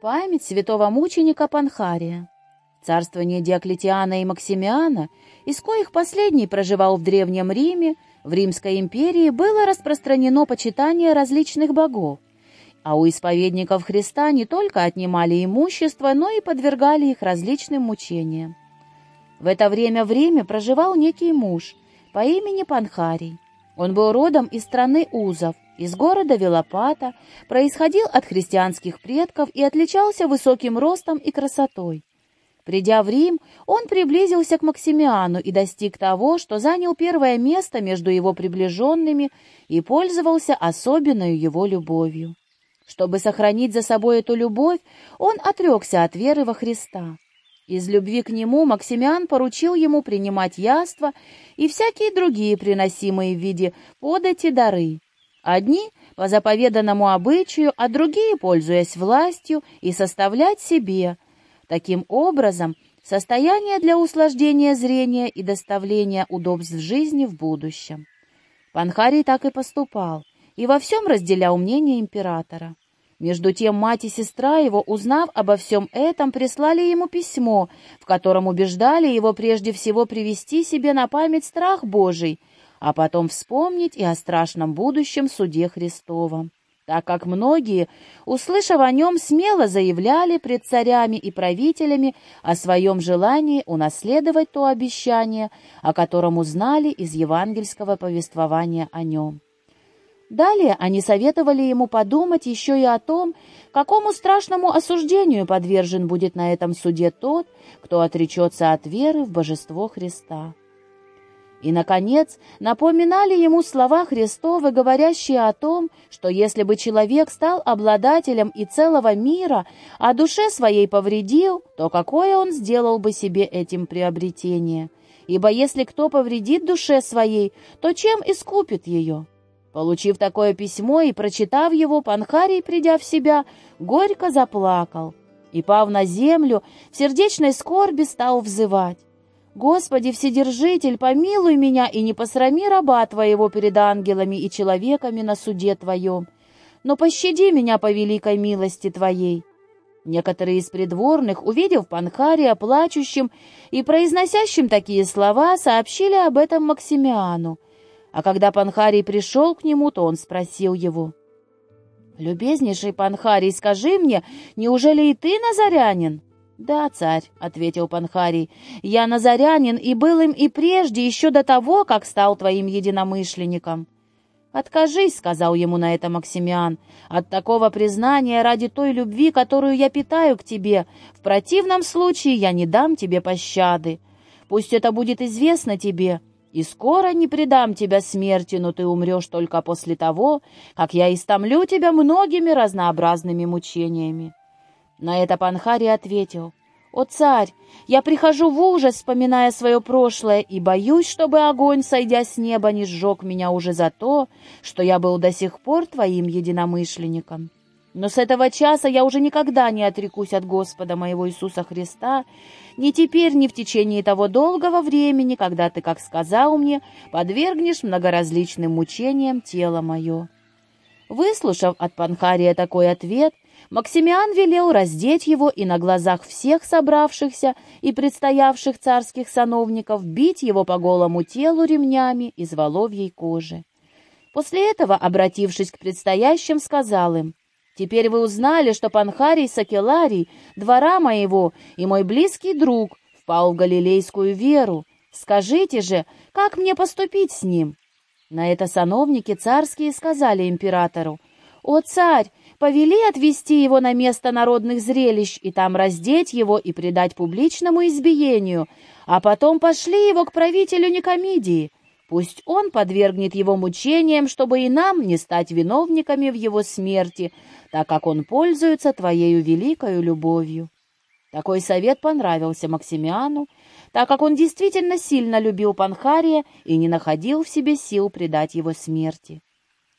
Память святого мученика Панхария. Царствование Диоклетиана и Максимиана, из коих последний проживал в Древнем Риме, в Римской империи было распространено почитание различных богов, а у исповедников Христа не только отнимали имущество, но и подвергали их различным мучениям. В это время в Риме проживал некий муж по имени Панхарий. Он был родом из страны Узов, из города Велопата, происходил от христианских предков и отличался высоким ростом и красотой. Придя в Рим, он приблизился к Максимиану и достиг того, что занял первое место между его приближенными и пользовался особенной его любовью. Чтобы сохранить за собой эту любовь, он отрекся от веры во Христа. Из любви к нему Максимиан поручил ему принимать яства и всякие другие приносимые в виде подати дары. Одни по заповеданному обычаю, а другие, пользуясь властью, и составлять себе. Таким образом, состояние для услаждения зрения и доставления удобств жизни в будущем. Панхарий так и поступал, и во всем разделял мнение императора. Между тем мать и сестра его, узнав обо всем этом, прислали ему письмо, в котором убеждали его прежде всего привести себе на память страх Божий, а потом вспомнить и о страшном будущем суде Христовом, так как многие, услышав о нем, смело заявляли пред царями и правителями о своем желании унаследовать то обещание, о котором узнали из евангельского повествования о нем. Далее они советовали ему подумать еще и о том, какому страшному осуждению подвержен будет на этом суде тот, кто отречется от веры в божество Христа. И, наконец, напоминали ему слова Христовы, говорящие о том, что если бы человек стал обладателем и целого мира, а душе своей повредил, то какое он сделал бы себе этим приобретение? Ибо если кто повредит душе своей, то чем искупит ее? Получив такое письмо и прочитав его, Панхарий, придя в себя, горько заплакал и, пав на землю, в сердечной скорби стал взывать. «Господи, Вседержитель, помилуй меня и не посрами раба Твоего перед ангелами и человеками на суде Твоем, но пощади меня по великой милости Твоей». Некоторые из придворных, увидев Панхария плачущим и произносящим такие слова, сообщили об этом Максимиану, а когда Панхарий пришел к нему, то он спросил его. «Любезнейший Панхарий, скажи мне, неужели и ты назарянин?» «Да, царь», — ответил Панхарий, — «я назарянин и был им и прежде, еще до того, как стал твоим единомышленником». «Откажись», — сказал ему на это Максимиан, — «от такого признания ради той любви, которую я питаю к тебе. В противном случае я не дам тебе пощады. Пусть это будет известно тебе, и скоро не предам тебя смерти, но ты умрешь только после того, как я истомлю тебя многими разнообразными мучениями». На это Панхари ответил, «О, царь, я прихожу в ужас, вспоминая свое прошлое, и боюсь, чтобы огонь, сойдя с неба, не сжег меня уже за то, что я был до сих пор твоим единомышленником». Но с этого часа я уже никогда не отрекусь от Господа моего Иисуса Христа, ни теперь, ни в течение того долгого времени, когда ты, как сказал мне, подвергнешь многоразличным мучениям тело мое». Выслушав от Панхария такой ответ, Максимиан велел раздеть его и на глазах всех собравшихся и предстоявших царских сановников бить его по голому телу ремнями из воловьей кожи. После этого, обратившись к предстоящим, сказал им, Теперь вы узнали, что Панхарий Сакеларий, двора моего и мой близкий друг, впал в галилейскую веру. Скажите же, как мне поступить с ним?» На это сановники царские сказали императору, «О, царь, повели отвести его на место народных зрелищ и там раздеть его и предать публичному избиению, а потом пошли его к правителю Никомидии, Пусть он подвергнет его мучениям, чтобы и нам не стать виновниками в его смерти, так как он пользуется твоею великою любовью». Такой совет понравился Максимиану, так как он действительно сильно любил Панхария и не находил в себе сил предать его смерти.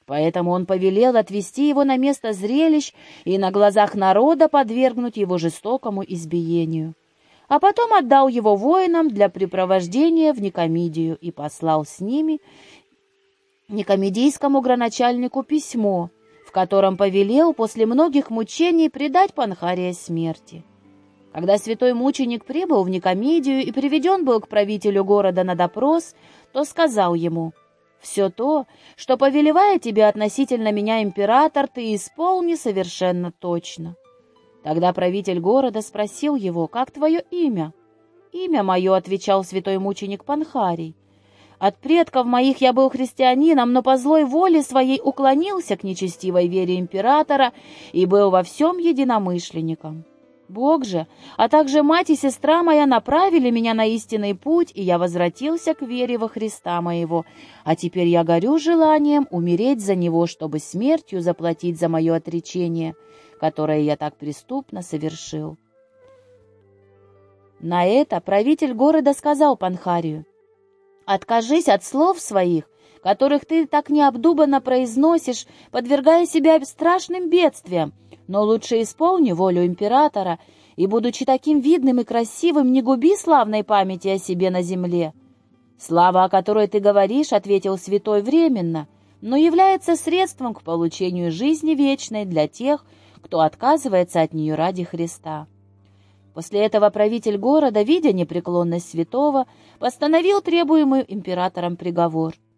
Поэтому он повелел отвести его на место зрелищ и на глазах народа подвергнуть его жестокому избиению а потом отдал его воинам для препровождения в Никомидию и послал с ними Никомидийскому граначальнику письмо, в котором повелел после многих мучений предать Панхария смерти. Когда святой мученик прибыл в Никомедию и приведен был к правителю города на допрос, то сказал ему, «Все то, что повелевает тебе относительно меня император, ты исполни совершенно точно». Тогда правитель города спросил его, «Как твое имя?» «Имя мое», — отвечал святой мученик Панхарий. «От предков моих я был христианином, но по злой воле своей уклонился к нечестивой вере императора и был во всем единомышленником». Бог же, а также мать и сестра моя направили меня на истинный путь, и я возвратился к вере во Христа моего. А теперь я горю желанием умереть за Него, чтобы смертью заплатить за мое отречение, которое я так преступно совершил. На это правитель города сказал Панхарию, «Откажись от слов своих, которых ты так необдуманно произносишь, подвергая себя страшным бедствиям, но лучше исполни волю императора и, будучи таким видным и красивым, не губи славной памяти о себе на земле. Слава, о которой ты говоришь, — ответил святой временно, но является средством к получению жизни вечной для тех, кто отказывается от нее ради Христа. После этого правитель города, видя непреклонность святого, постановил требуемый императором приговор —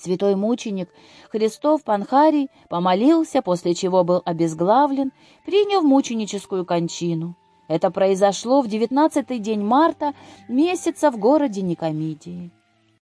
Святой мученик Христов Панхарий помолился, после чего был обезглавлен, приняв мученическую кончину. Это произошло в девятнадцатый день марта месяца в городе Никомидии.